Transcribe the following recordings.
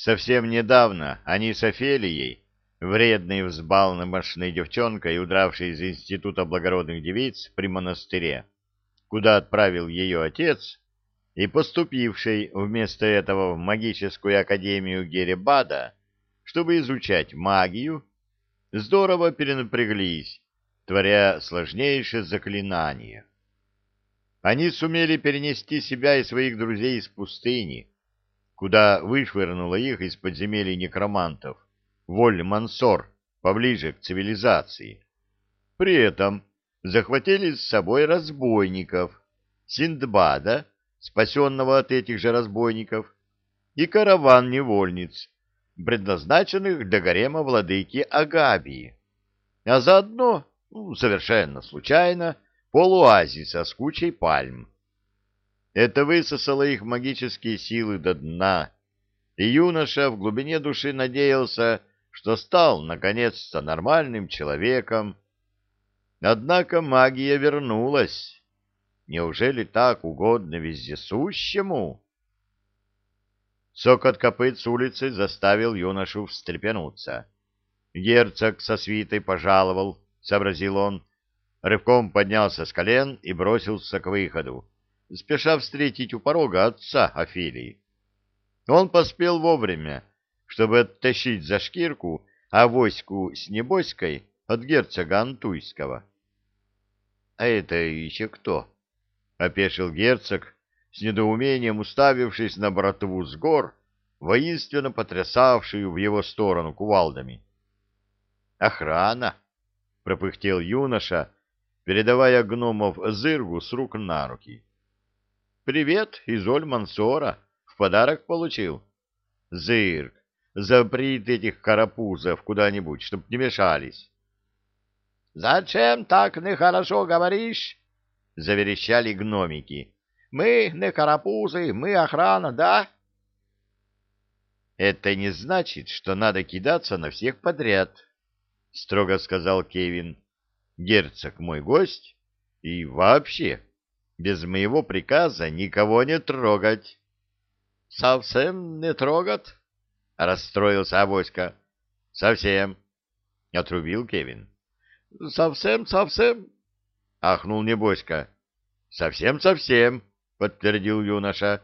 Совсем недавно они с Офелией, вредной взбалмошной девчонкой, удравшей из Института благородных девиц при монастыре, куда отправил ее отец, и поступившей вместо этого в магическую академию Геребада, чтобы изучать магию, здорово перенапряглись, творя сложнейшее заклинание. Они сумели перенести себя и своих друзей из пустыни, куда вышвырнула их из подземелий некромантов, воль Мансор, поближе к цивилизации. При этом захватили с собой разбойников, Синдбада, спасенного от этих же разбойников, и караван невольниц, предназначенных для гарема владыки Агабии, а заодно, ну, совершенно случайно, полуазиса с кучей пальм. Это высосало их магические силы до дна, и юноша в глубине души надеялся, что стал, наконец-то, нормальным человеком. Однако магия вернулась. Неужели так угодно вездесущему? Сокот копыт с улицы заставил юношу встрепенуться. Герцог со свитой пожаловал, — сообразил он. Рывком поднялся с колен и бросился к выходу, спеша встретить у порога отца Офелии. Он поспел вовремя, чтобы оттащить за шкирку авоську с небоськой от герцога Антуйского. — А это еще кто? — опешил герцог, с недоумением уставившись на братву с гор, воинственно потрясавшую в его сторону кувалдами. «Охрана!» — пропыхтел юноша, передавая гномов Зыргу с рук на руки. «Привет из Оль-Мансора. В подарок получил. Зырк, заприт этих карапузов куда-нибудь, чтоб не мешались». «Зачем так нехорошо говоришь?» заверещали гномики. Мы не карапузы, мы охрана, да? Это не значит, что надо кидаться на всех подряд, строго сказал Кевин. Герцог мой гость и вообще без моего приказа никого не трогать. Совсем не трогать? расстроился Авоська. Совсем, отрубил Кевин. Совсем, совсем, — ахнул Небоська. «Совсем-совсем», — подтвердил юноша.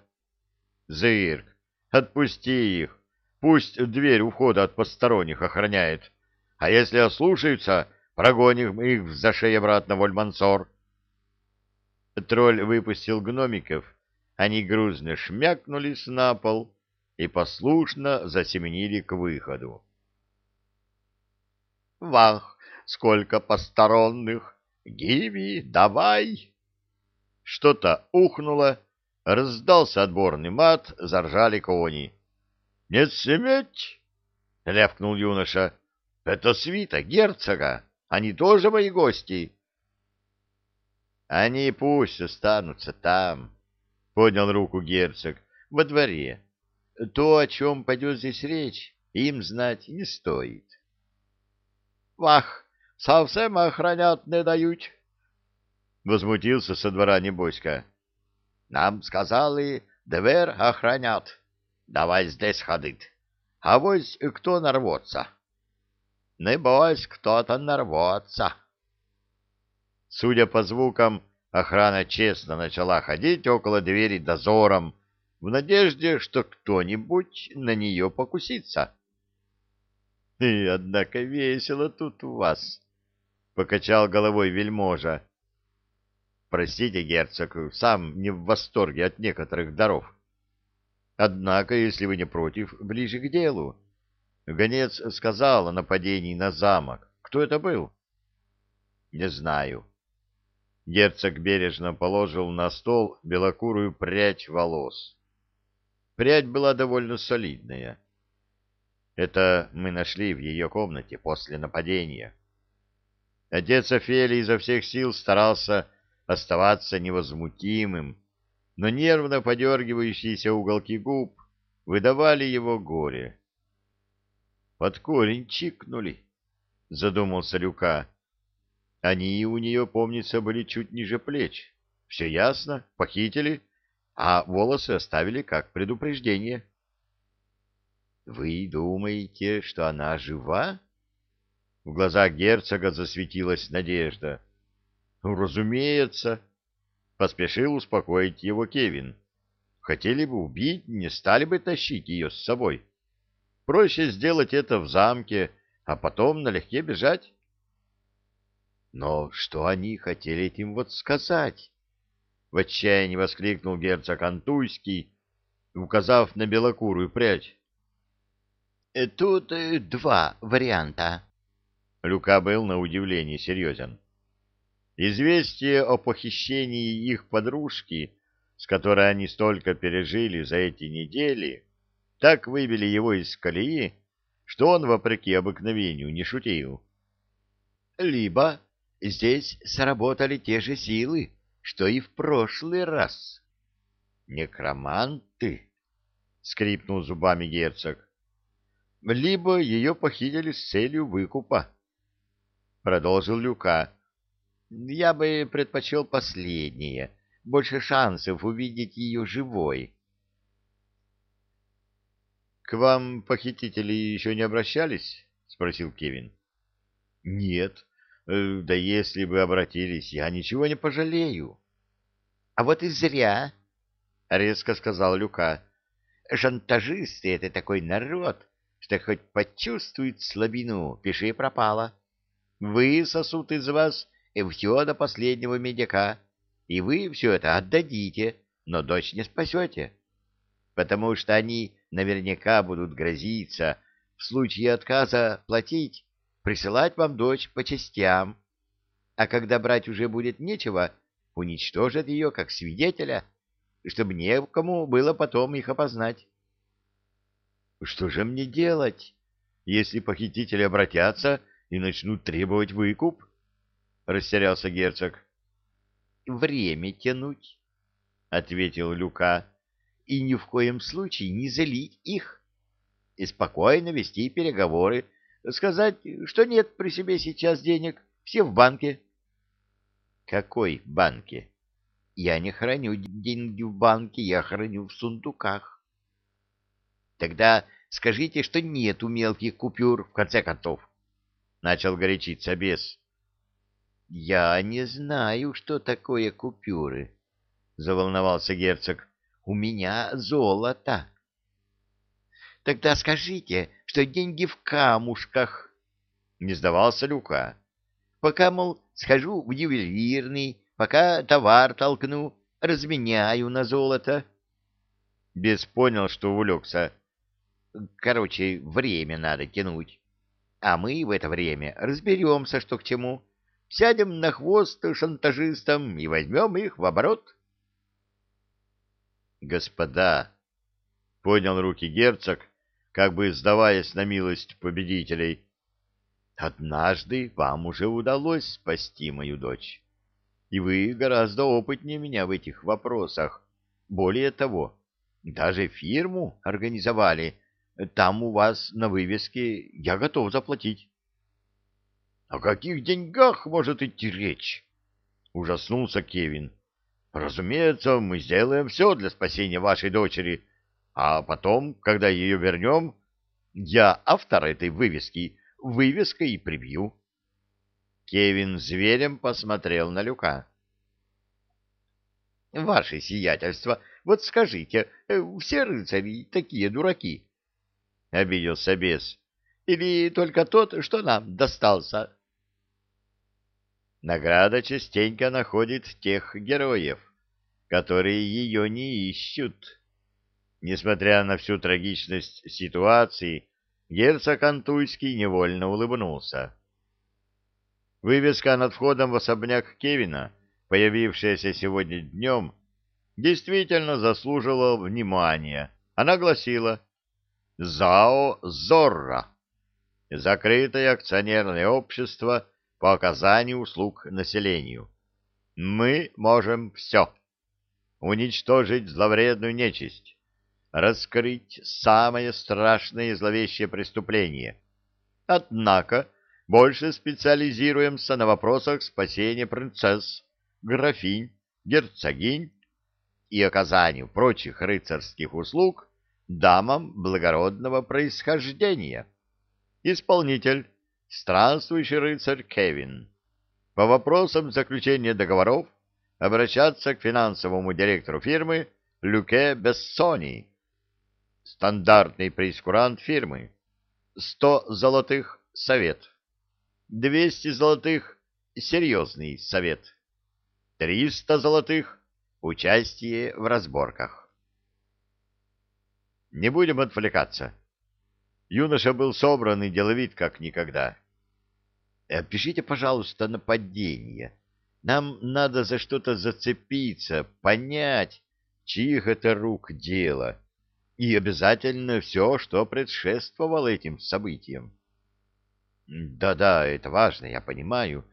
«Зырк, отпусти их. Пусть дверь у входа от посторонних охраняет. А если ослушаются, прогоним их за шею обратно в Ольмансор». Тролль выпустил гномиков. Они грузно шмякнулись на пол и послушно засеменили к выходу. «Вах, сколько посторонних!» Гиви, давай!» Что-то ухнуло, раздался отборный мат, заржали кони. «Не сметь!» — рявкнул юноша. «Это свита герцога, они тоже мои гости». «Они пусть останутся там», — поднял руку герцог, — «во дворе. То, о чем пойдет здесь речь, им знать не стоит». «Вах!» совсем охранять не дают. Возмутился со двора Небоська. Нам сказали, дверь охранят. Давай здесь ходить. А вось кто нарвется? Не бойся, кто-то нарвется. Судя по звукам, охрана честно начала ходить около двери дозором, в надежде, что кто-нибудь на нее покусится. — И, однако, весело тут у вас, — покачал головой вельможа. Простите, герцог, сам не в восторге от некоторых даров. Однако, если вы не против, ближе к делу. Гонец сказал о нападении на замок. Кто это был? Не знаю. Герцог бережно положил на стол белокурую прядь волос. Прядь была довольно солидная. Это мы нашли в ее комнате после нападения. Отец Офелий изо всех сил старался оставаться невозмутимым, но нервно подергивающиеся уголки губ выдавали его горе. «Под корень чикнули», — задумался Люка. «Они у нее, помнится, были чуть ниже плеч. Все ясно, похитили, а волосы оставили как предупреждение». Вы думаете, что она жива? В глазах герцога засветилась надежда. «Ну, разумеется, поспешил успокоить его Кевин. Хотели бы убить, не стали бы тащить ее с собой. Проще сделать это в замке, а потом налегке бежать. Но что они хотели этим вот сказать? В отчаянии воскликнул герцог Антуйский, указав на белокурую прядь. Э, тут э, два варианта. Люка был на удивление серьезен. Известие о похищении их подружки, с которой они столько пережили за эти недели, так выбили его из колеи, что он, вопреки обыкновению, не шутил. Либо здесь сработали те же силы, что и в прошлый раз. Некроманты, — скрипнул зубами герцог. Либо ее похитили с целью выкупа, — продолжил Люка. Я бы предпочел последнее. Больше шансов увидеть ее живой. — К вам похитители еще не обращались? — спросил Кевин. — Нет. Э, да если бы обратились, я ничего не пожалею. — А вот и зря, — резко сказал Люка. — Шантажисты — это такой народ, что хоть почувствует слабину, пиши пропало. Высосут из вас все до последнего медяка, и вы все это отдадите, но дочь не спасете, потому что они наверняка будут грозиться в случае отказа платить, присылать вам дочь по частям, а когда брать уже будет нечего, уничтожат ее как свидетеля, чтобы некому было потом их опознать. Что же мне делать, если похитители обратятся и начнут требовать выкуп? — растерялся герцог. — Время тянуть, — ответил Люка, — и ни в коем случае не залить их. И спокойно вести переговоры, сказать, что нет при себе сейчас денег, все в банке. — Какой банке? — Я не храню деньги в банке, я храню в сундуках. — Тогда Скажите, что нету мелких купюр, в конце концов. Начал горячиться бес. Я не знаю, что такое купюры, заволновался герцог. У меня золото. Тогда скажите, что деньги в камушках, не сдавался Люка. Пока, мол, схожу в ювелирный, пока товар толкну, разменяю на золото. Бес понял, что увлекся. Короче, время надо тянуть. А мы в это время разберемся, что к чему. Сядем на хвост шантажистам и возьмем их в оборот. Господа, — поднял руки герцог, как бы сдаваясь на милость победителей, — однажды вам уже удалось спасти мою дочь. И вы гораздо опытнее меня в этих вопросах. Более того, даже фирму организовали, там у вас на вывеске я готов заплатить. — О каких деньгах может идти речь? — ужаснулся Кевин. — Разумеется, мы сделаем все для спасения вашей дочери, а потом, когда ее вернем, я автор этой вывески вывеской прибью. Кевин зверем посмотрел на Люка. — Ваше сиятельство, вот скажите, э, все рыцари такие дураки? — обиделся бес. — Или только тот, что нам достался? Награда частенько находит тех героев, которые ее не ищут. Несмотря на всю трагичность ситуации, герцог Антуйский невольно улыбнулся. Вывеска над входом в особняк Кевина, появившаяся сегодня днем, действительно заслуживала внимания. Она гласила ЗАО «Зорро» — закрытое акционерное общество по оказанию услуг населению. Мы можем все. Уничтожить зловредную нечисть, раскрыть самое страшное и зловещее преступление. Однако больше специализируемся на вопросах спасения принцесс, графинь, герцогинь и оказанию прочих рыцарских услуг дамам благородного происхождения. Исполнитель — странствующий рыцарь Кевин. По вопросам заключения договоров обращаться к финансовому директору фирмы Люке Бессони. Стандартный прейскурант фирмы. 100 золотых — совет. 200 золотых — серьезный совет. 300 золотых — участие в разборках. Не будем отвлекаться. Юноша был собран и деловит как никогда. Опишите, пожалуйста, нападение. Нам надо за что-то зацепиться, понять, чьих это рук дело, и обязательно все, что предшествовало этим событиям. Да-да, это важно, я понимаю.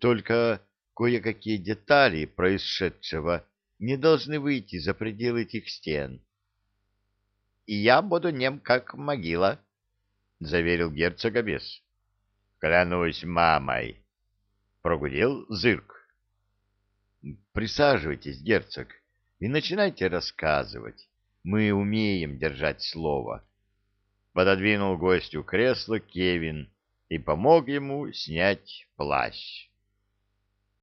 Только кое-какие детали происшедшего не должны выйти за пределы этих стен. — И я буду нем, как могила, — заверил герцог Обес. — Клянусь мамой, — прогудел зырк. — Присаживайтесь, герцог, и начинайте рассказывать. Мы умеем держать слово. Пододвинул гостю кресло Кевин и помог ему снять плащ.